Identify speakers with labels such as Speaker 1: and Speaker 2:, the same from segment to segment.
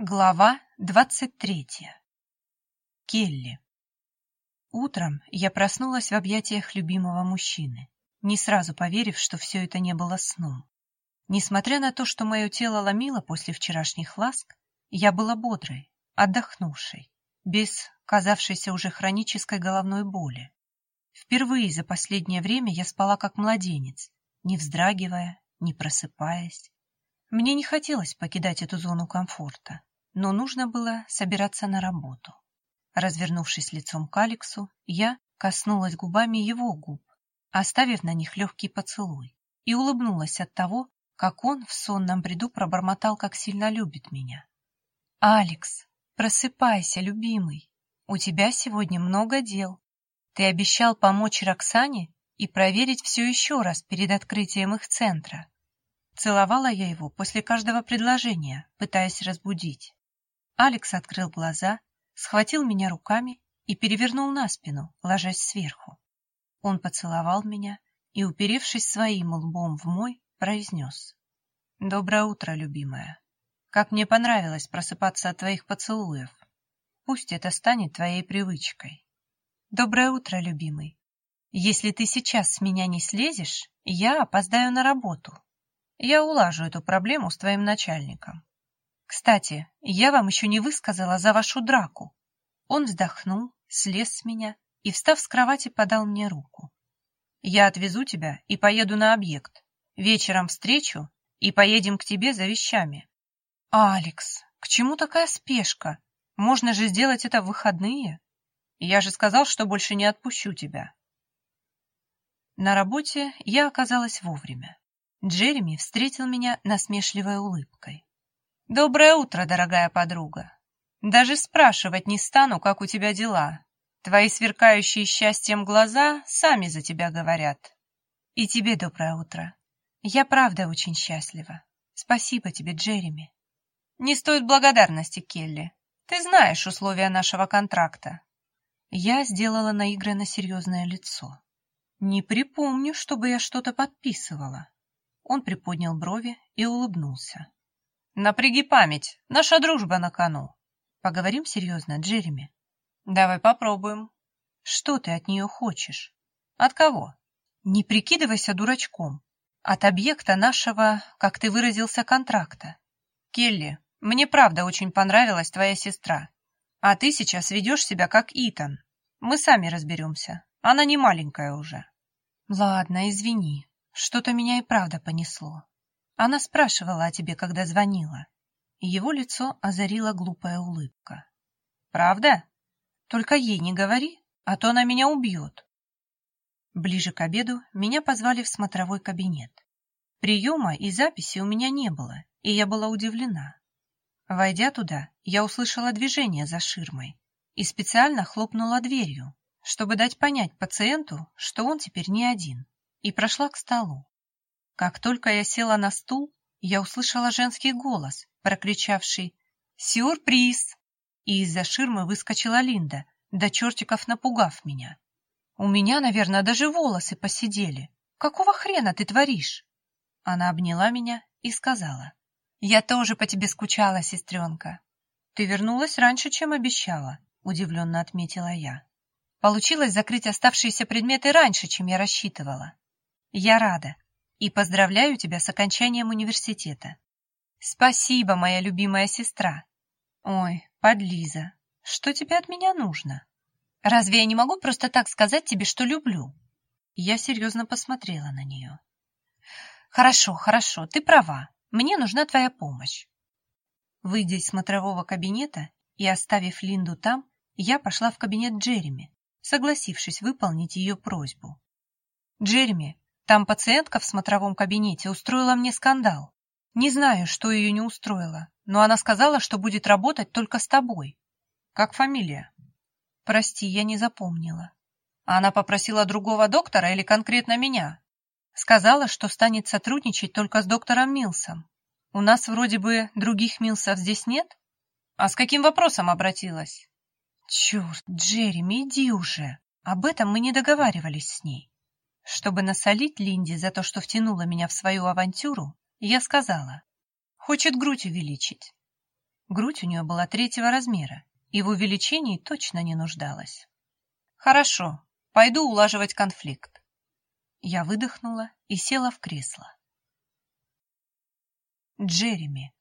Speaker 1: Глава двадцать третья. Келли. Утром я проснулась в объятиях любимого мужчины, не сразу поверив, что все это не было сном. Несмотря на то, что мое тело ломило после вчерашних ласк, я была бодрой, отдохнувшей, без казавшейся уже хронической головной боли. Впервые за последнее время я спала как младенец, не вздрагивая, не просыпаясь. Мне не хотелось покидать эту зону комфорта но нужно было собираться на работу. Развернувшись лицом к Алексу, я коснулась губами его губ, оставив на них легкий поцелуй, и улыбнулась от того, как он в сонном бреду пробормотал, как сильно любит меня. «Алекс, просыпайся, любимый. У тебя сегодня много дел. Ты обещал помочь Роксане и проверить все еще раз перед открытием их центра». Целовала я его после каждого предложения, пытаясь разбудить. Алекс открыл глаза, схватил меня руками и перевернул на спину, ложась сверху. Он поцеловал меня и, уперевшись своим лбом в мой, произнес. «Доброе утро, любимая. Как мне понравилось просыпаться от твоих поцелуев. Пусть это станет твоей привычкой. Доброе утро, любимый. Если ты сейчас с меня не слезешь, я опоздаю на работу. Я улажу эту проблему с твоим начальником. Кстати, я вам еще не высказала за вашу драку. Он вздохнул, слез с меня и, встав с кровати, подал мне руку. Я отвезу тебя и поеду на объект. Вечером встречу и поедем к тебе за вещами. Алекс, к чему такая спешка? Можно же сделать это в выходные. Я же сказал, что больше не отпущу тебя. На работе я оказалась вовремя. Джереми встретил меня насмешливой улыбкой. «Доброе утро, дорогая подруга. Даже спрашивать не стану, как у тебя дела. Твои сверкающие счастьем глаза сами за тебя говорят. И тебе доброе утро. Я правда очень счастлива. Спасибо тебе, Джереми. Не стоит благодарности, Келли. Ты знаешь условия нашего контракта. Я сделала наигранно серьезное лицо. Не припомню, чтобы я что-то подписывала. Он приподнял брови и улыбнулся. Напряги память, наша дружба на кону. Поговорим серьезно, Джереми? Давай попробуем. Что ты от нее хочешь? От кого? Не прикидывайся дурачком. От объекта нашего, как ты выразился, контракта. Келли, мне правда очень понравилась твоя сестра. А ты сейчас ведешь себя как Итан. Мы сами разберемся. Она не маленькая уже. Ладно, извини. Что-то меня и правда понесло. Она спрашивала о тебе, когда звонила. Его лицо озарила глупая улыбка. «Правда? Только ей не говори, а то она меня убьет». Ближе к обеду меня позвали в смотровой кабинет. Приема и записи у меня не было, и я была удивлена. Войдя туда, я услышала движение за ширмой и специально хлопнула дверью, чтобы дать понять пациенту, что он теперь не один, и прошла к столу. Как только я села на стул, я услышала женский голос, прокричавший «Сюрприз!» И из-за ширмы выскочила Линда, до чертиков напугав меня. У меня, наверное, даже волосы посидели. Какого хрена ты творишь? Она обняла меня и сказала. Я тоже по тебе скучала, сестренка. Ты вернулась раньше, чем обещала, удивленно отметила я. Получилось закрыть оставшиеся предметы раньше, чем я рассчитывала. Я рада и поздравляю тебя с окончанием университета. Спасибо, моя любимая сестра. Ой, подлиза, что тебе от меня нужно? Разве я не могу просто так сказать тебе, что люблю? Я серьезно посмотрела на нее. Хорошо, хорошо, ты права. Мне нужна твоя помощь. Выйдя из смотрового кабинета и оставив Линду там, я пошла в кабинет Джереми, согласившись выполнить ее просьбу. «Джереми, там пациентка в смотровом кабинете устроила мне скандал. Не знаю, что ее не устроило, но она сказала, что будет работать только с тобой. Как фамилия? Прости, я не запомнила. Она попросила другого доктора или конкретно меня? Сказала, что станет сотрудничать только с доктором Милсом. У нас вроде бы других Милсов здесь нет? А с каким вопросом обратилась? Черт, Джереми, иди уже. Об этом мы не договаривались с ней. Чтобы насолить Линде за то, что втянула меня в свою авантюру, я сказала, хочет грудь увеличить. Грудь у нее была третьего размера, и в увеличении точно не нуждалась. «Хорошо, пойду улаживать конфликт». Я выдохнула и села в кресло. Джереми.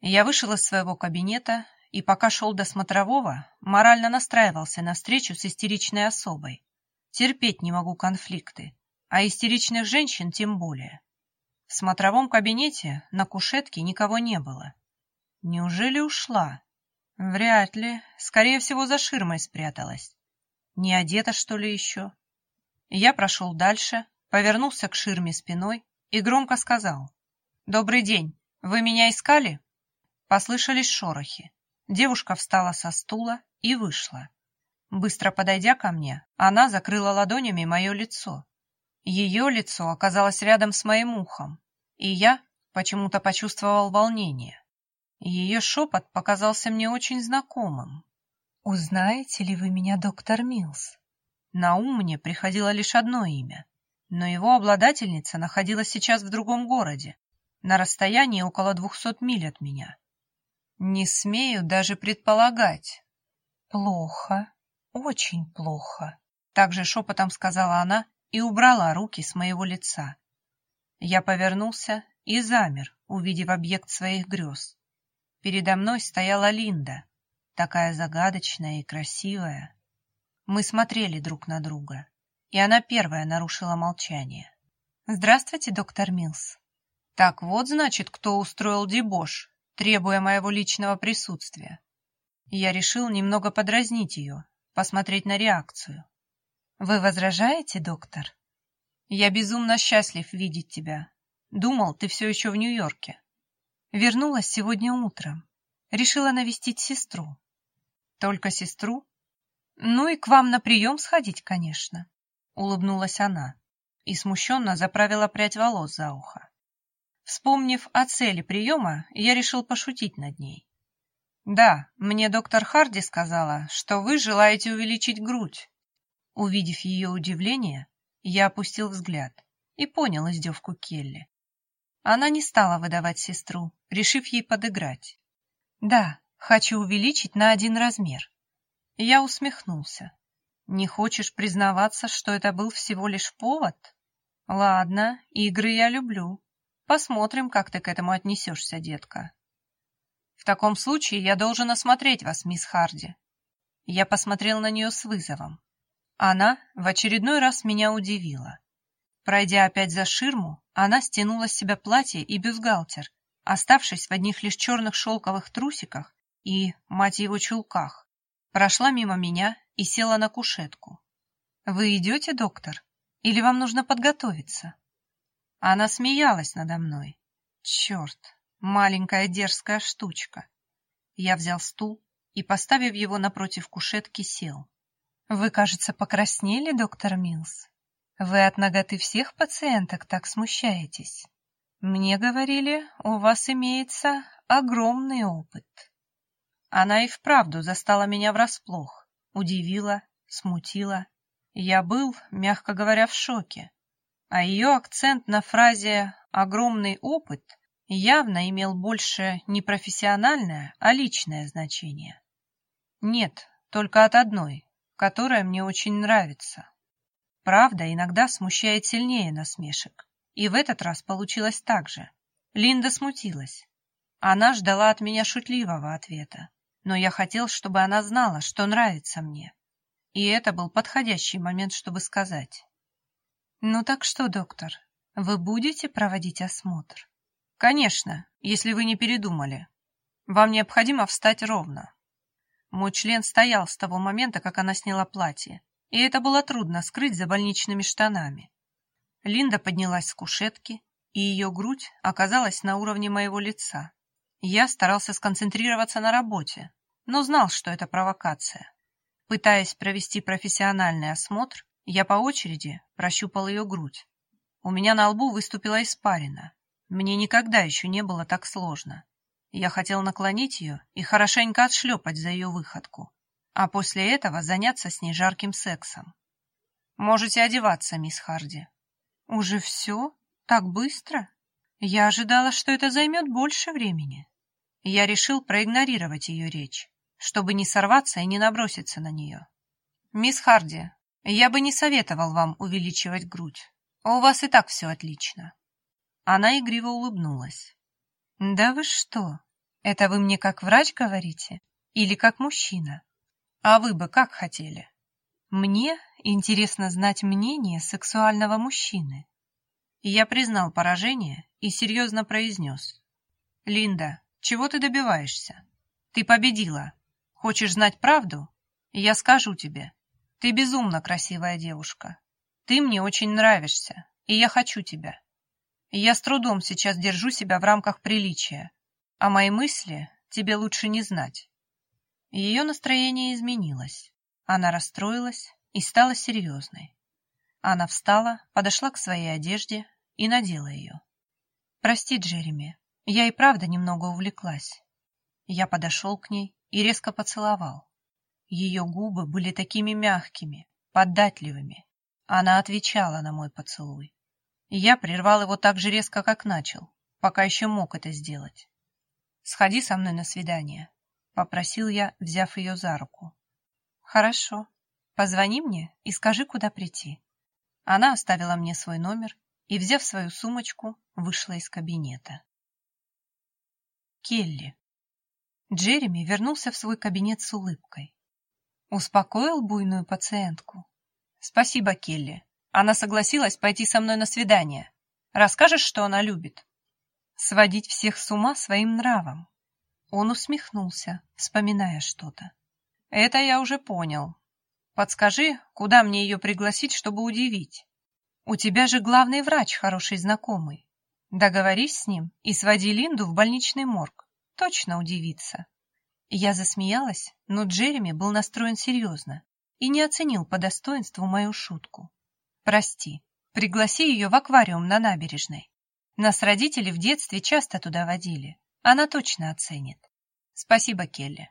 Speaker 1: Я вышел из своего кабинета и, пока шел до смотрового, морально настраивался на встречу с истеричной особой. Терпеть не могу конфликты, а истеричных женщин тем более. В смотровом кабинете на кушетке никого не было. Неужели ушла? Вряд ли. Скорее всего, за ширмой спряталась. Не одета, что ли, еще? Я прошел дальше, повернулся к ширме спиной и громко сказал. «Добрый день. Вы меня искали?» Послышались шорохи. Девушка встала со стула и вышла. Быстро подойдя ко мне, она закрыла ладонями мое лицо. Ее лицо оказалось рядом с моим ухом, и я почему-то почувствовал волнение. Ее шепот показался мне очень знакомым. «Узнаете ли вы меня, доктор Милс?» На ум мне приходило лишь одно имя, но его обладательница находилась сейчас в другом городе, на расстоянии около двухсот миль от меня. Не смею даже предполагать. Плохо, очень плохо, также шепотом сказала она и убрала руки с моего лица. Я повернулся и замер, увидев объект своих грез. Передо мной стояла Линда, такая загадочная и красивая. Мы смотрели друг на друга, и она первая нарушила молчание. «Здравствуйте, доктор Милс», так вот, значит, кто устроил дебош, требуя моего личного присутствия. Я решил немного подразнить ее, посмотреть на реакцию. Вы возражаете, доктор? Я безумно счастлив видеть тебя. Думал, ты все еще в Нью-Йорке. Вернулась сегодня утром. Решила навестить сестру. Только сестру? Ну и к вам на прием сходить, конечно. Улыбнулась она и смущенно заправила прядь волос за ухо. Вспомнив о цели приема, я решил пошутить над ней. «Да, мне доктор Харди сказала, что вы желаете увеличить грудь». Увидев ее удивление, я опустил взгляд и понял издевку Келли. Она не стала выдавать сестру, решив ей подыграть. «Да, хочу увеличить на один размер». Я усмехнулся. «Не хочешь признаваться, что это был всего лишь повод? Ладно, игры я люблю, Посмотрим, как ты к этому отнесешься, детка. В таком случае я должен осмотреть вас, мисс Харди. Я посмотрел на нее с вызовом. Она в очередной раз меня удивила. Пройдя опять за ширму, она стянула с себя платье и бюстгальтер, оставшись в одних лишь черных шелковых трусиках и, мать его, чулках. Прошла мимо меня и села на кушетку. «Вы идете, доктор? Или вам нужно подготовиться?» Она смеялась надо мной. Черт, маленькая дерзкая штучка. Я взял стул и, поставив его напротив кушетки, сел. Вы, кажется, покраснели, доктор Милс. Вы от ноготы всех пациенток так смущаетесь. Мне говорили, у вас имеется огромный опыт. Она и вправду застала меня врасплох, удивила, смутила. Я был, мягко говоря, в шоке а ее акцент на фразе «огромный опыт» явно имел больше не профессиональное, а личное значение. Нет, только от одной, которая мне очень нравится. Правда иногда смущает сильнее насмешек. И в этот раз получилось так же. Линда смутилась. Она ждала от меня шутливого ответа, но я хотел, чтобы она знала, что нравится мне. И это был подходящий момент, чтобы сказать. Ну так что, доктор, вы будете проводить осмотр? Конечно, если вы не передумали. Вам необходимо встать ровно. Мой член стоял с того момента, как она сняла платье, и это было трудно скрыть за больничными штанами. Линда поднялась с кушетки, и ее грудь оказалась на уровне моего лица. Я старался сконцентрироваться на работе, но знал, что это провокация. Пытаясь провести профессиональный осмотр, я по очереди прощупал ее грудь. У меня на лбу выступила испарина. Мне никогда еще не было так сложно. Я хотел наклонить ее и хорошенько отшлепать за ее выходку, а после этого заняться с ней жарким сексом. Можете одеваться, мисс Харди. Уже все? Так быстро? Я ожидала, что это займет больше времени. я решил проигнорировать ее речь, чтобы не сорваться и не наброситься на нее. «Мисс Харди, я бы не советовал вам увеличивать грудь. У вас и так все отлично». Она игриво улыбнулась. «Да вы что? Это вы мне как врач говорите? Или как мужчина? А вы бы как хотели?» «Мне интересно знать мнение сексуального мужчины». Я признал поражение и серьезно произнес. «Линда, чего ты добиваешься? Ты победила. Хочешь знать правду? Я скажу тебе. Ты безумно красивая девушка. Ты мне очень нравишься, и я хочу тебя. Я с трудом сейчас держу себя в рамках приличия, а мои мысли тебе лучше не знать. Ее настроение изменилось. Она расстроилась и стала серьезной. Она встала, подошла к своей одежде и надела ее. «Прости, Джереми, я и правда немного увлеклась». Я подошел к ней и резко поцеловал. Ее губы были такими мягкими, податливыми. Она отвечала на мой поцелуй. Я прервал его так же резко, как начал, пока еще мог это сделать. «Сходи со мной на свидание», — попросил я, взяв ее за руку. «Хорошо. Позвони мне и скажи, куда прийти». Она оставила мне свой номер и, взяв свою сумочку, вышла из кабинета. Келли. Джереми вернулся в свой кабинет с улыбкой. Успокоил буйную пациентку. Спасибо, Келли. Она согласилась пойти со мной на свидание. Расскажешь, что она любит? Сводить всех с ума своим нравом. Он усмехнулся, вспоминая что-то. Это я уже понял. Подскажи, куда мне ее пригласить, чтобы удивить? У тебя же главный врач, хороший знакомый. Договорись с ним и своди Линду в больничный морг. Точно удивится. Я засмеялась, но Джереми был настроен серьезно и не оценил по достоинству мою шутку. «Прости, пригласи ее в аквариум на набережной. Нас родители в детстве часто туда водили. Она точно оценит. Спасибо, Келли».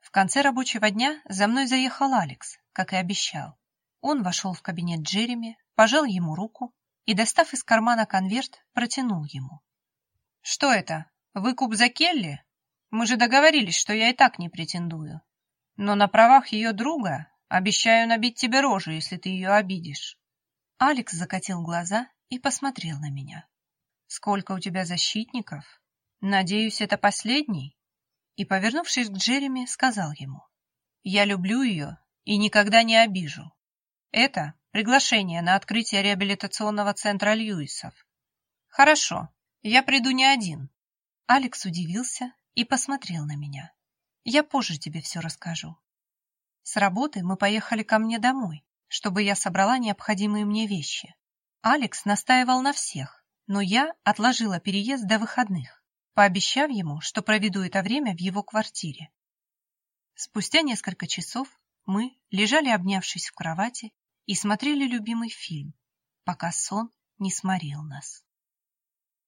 Speaker 1: В конце рабочего дня за мной заехал Алекс, как и обещал. Он вошел в кабинет Джереми, пожал ему руку и, достав из кармана конверт, протянул ему. «Что это? Выкуп за Келли?» Мы же договорились, что я и так не претендую. Но на правах ее друга обещаю набить тебе рожу, если ты ее обидишь. Алекс закатил глаза и посмотрел на меня. Сколько у тебя защитников? Надеюсь, это последний? И, повернувшись к Джереми, сказал ему. Я люблю ее и никогда не обижу. Это приглашение на открытие реабилитационного центра Льюисов. Хорошо, я приду не один. Алекс удивился и посмотрел на меня. Я позже тебе все расскажу. С работы мы поехали ко мне домой, чтобы я собрала необходимые мне вещи. Алекс настаивал на всех, но я отложила переезд до выходных, пообещав ему, что проведу это время в его квартире. Спустя несколько часов мы лежали, обнявшись в кровати, и смотрели любимый фильм, пока сон не сморил нас.